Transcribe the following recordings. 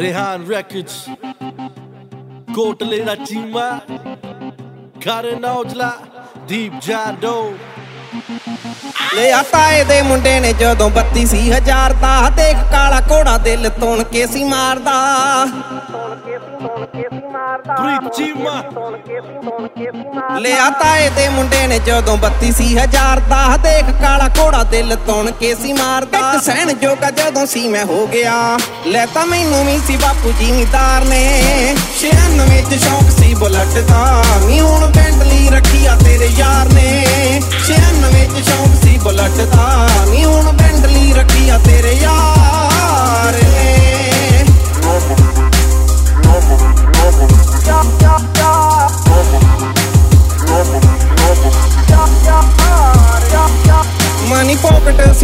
Rehan Records ਕੋਟਲੇ ਦਾ ਚੀਮਾ ਕਰਨ ਔਜਲਾ ਦੀਪ ਜਾਦੋ ਲੈ ਆ ਤਾਏ ਦੇ ਮੁੰਡੇ ਨੇ ਜਦੋਂ 32000 ਦਾ ਦੇਖ ਕਾਲਾ ਕੋੜਾ ਦਿਲ ਤੋਣ ਕੇ ਸੀ ਮਾਰਦਾ। ਪ੍ਰੀਚੀਮਾ ਲਿਆ ਤਾਏ ਦੇ ਮੁੰਡੇ ਨੇ ਜਦੋਂ 32000 ਦਾ। ਦੇਖ ਕਾਲਾ ਕੋੜਾ ਦਿਲ ਤੋਣ ਕੇ ਸੀ ਮਾਰਦਾ। ਇੱਕ ਸਹਿਣ ਜੋਗਾ ਜਦੋਂ ਸੀ ਮੈਂ ਹੋ ਗਿਆ। ਲੈ ਤਾਂ ਮੈਨੂੰ ਵੀ ਸੀ ਬਾਪੂ ਜ਼ਿਮੀਦਾਰ ਨੇ। 96 ਚ ਸ਼ੌਕ ਸੀ ਬੁਲਟ ਦਾ। ਨੀ ਹੁਣ ਬੈਂਟਲੀ ਰੱਖੀ ਆ ਤੇਰੇ ਯਾਰ ਨੇ। 96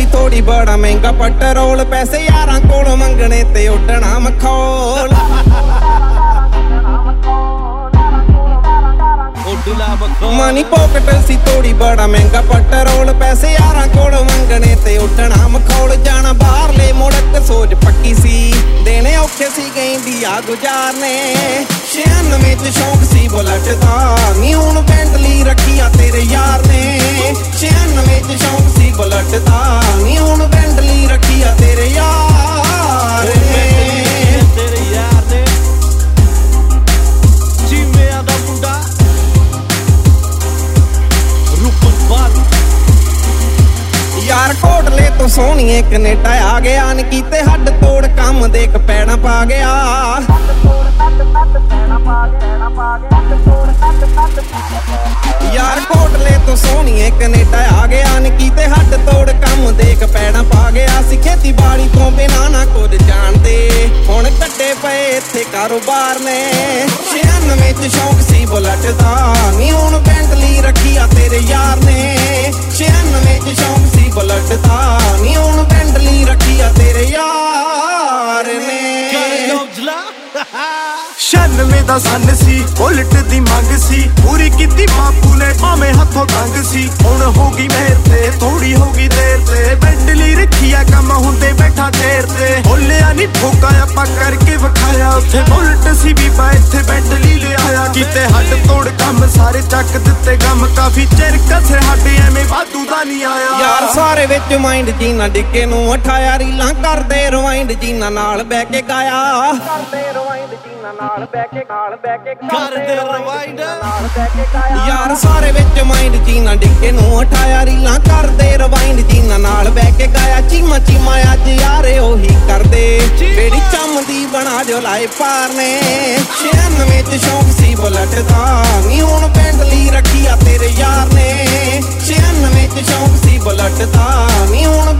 ਸੀ ਥੋੜੀ ਬੜਾ ਮਹਿੰਗਾ ਪੈਟਰੋਲ ਪੈਸੇ ਯਾਰਾਂ ਕੋਲੋਂ ਮੰਗਣੇ ਤੇ ਉੱਡਣਾ ਮਖੌਲ। ਮਨੀ ਪੋਕਟ ਸੀ ਥੋੜੀ ਬੜਾ ਮਹਿੰਗਾ ਪੈਟਰੋਲ ਪੈਸੇ ਯਾਰਾਂ ਕੋਲੋਂ ਮੰਗਣੇ ਤੇ ਉੱਡਣਾ ਮਖੌਲ। ਜਾਣਾ ਬਾਹਰਲੇ ਮੁੜਕ ਸੋਚ ਪੱਕੀ ਸੀ। ਦੇਣੇ ਔਖੇ ਸੀ ਗਈ ਆ ਗੁਜ਼ਾਰਨੇ। 96 ਚ ਸ਼ੌਕ ਸੀ ਬੁਲਟ ਦਾ। ਨੀ ਹੁਣ ਬੈਂਟਲੀ ਰੱਖੀ ਤੋਂ ਸੋਹਣੀਏ ਕੈਨੇਡਾ ਆ ਗਿਆ। ਨ ਕੀਤੇ ਹੱਡ ਤੋੜ ਕੰਮ ਦੇ ਕਪੈਣਾ ਪਾ ਗਿਆ। ਯਾਰ ਕੋਟਲੇ ਤੋਂ ਸੋਹਣੀਏ ਕੈਨੇਡਾ ਆ ਗਿਆ। ਨ ਕੀਤੇ ਹੱਡ ਤੋੜ ਕੰਮ ਦੇ ਕਪੈਣਾ ਪਾ ਗਿਆ। ਸੀ ਖੇਤੀਬਾੜੀ ਤੋਂ ਬਿਨਾ ਨਾ ਕੁਝ ਜਾਣਦੇ। ਹੁਣ ਕੱਟੇ ਪਏ ਇੱਥੇ ਕਾਰੋਬਾਰ ਨੇ। 96 ਚ ਸ਼ੌਕ ਸੀ ਬੁਲਟ ਦਾ। ਨੀ ਹੁਣ ਬੈਂਟਲੀ ਰੱਖੀ ਆ ਤੇਰੇ ਯਾਰ ਨੇ। 96 ਚ ਸ਼ੌਕ ਸੀ ਬੁਲਟ ਦਾ ਨੀ ਹੁਣ ਬੈਂਟਲੀ ਰੱਖੀ ਆ ਤੇਰੇ ਯਾਰ ਨੇ। 96 ਦਾ ਸੰਨ ਸੀ ਬੁਲਟ ਦੀ ਮੰਗ ਸੀ ਪੂਰੀ ਕੀਤੀ ਬਾਪੂ ਨੇ ਭਾਵੇਂ ਹੱਥੋਂ ਤੰਗ ਸੀ। ਹੁਣ ਹੋ ਗਈ ਮਿਹਰ ਤੇ ਥੋੜੀ ਵਿਖਾਇਆ ਉੱਥੇ ਬੁਲਟ ਸੀ ਵੀ ਬਾ ਇੱਥੇ ਬੈਂਡਲੀ ਲਿਆਇਆ। ਕਿਤੇ ਹੱਡ ਤੋੜ ਕੰਮ ਸਾਰੇ ਚੱਕ ਦਿੱਤੇ ਗਮ। ਕਾਫੀ ਚਿਰ ਕਸੇ ਸਾਡੇ ਐਵੇਂ ਵਾਧੂ ਦਾ ਨਹੀਂ ਆਇਆ। ਯਾਰ ਸਾਰੇ ਵਿੱਚ ਮਾਈਂਡ ਜੀਨਾ ਡਿੱਕੇ ਨੂੰ ਉਠਾਇਆ ਰੀਲਾਂ ਕਰਦੇ ਰਵਾਈਂਡ ਜੀਨਾ ਨਾਲ ਬਹਿ ਕੇ ਗਾਇਆ। ਕਰਦੇ ਰਵਾਈਂਡ ਜੀਨਾ ਨਾਲ ਬਹਿ ਕੇ ਨਾਲ ਬਹਿ ਕੇ ਕਰਦੇ rewind। ਨਾਲ ਬਹਿ ਕੇ ਗਾਇਆ। ਯਾਰ ਸਾਰੇ ਵਿੱਚ ਮਾਈਂਡ ਜੀਨਾ ਡਿੱਕੇ ਨੂੰ ਉਠਾਇਆ ਰੀਲਾਂ ਕਰਦੇ ਰਵਾਈਂਡ ਜੀਨਾ ਨਾਲ ਬਹਿ ਕੇ ਗਾਇਆ। ਚੀਮਾ ਚੀਮਾ ਅੱਜ ਯਾਰੇ ਲਾਏ ਪਾਰ ਨੇ। 96 ਚ ਸ਼ੌਂਕ ਸੀ ਬੁਲਟ ਦਾ। ਨੀ ਹੁਣ ਪੈਂਡ ਲਈ ਰੱਖੀ ਆ ਤੇਰੇ ਯਾਰ ਨੇ। 96 ਚ ਸ਼ੌਂਕ ਸੀ ਬੁਲਟ ਦਾ। ਨੀ ਹੁਣ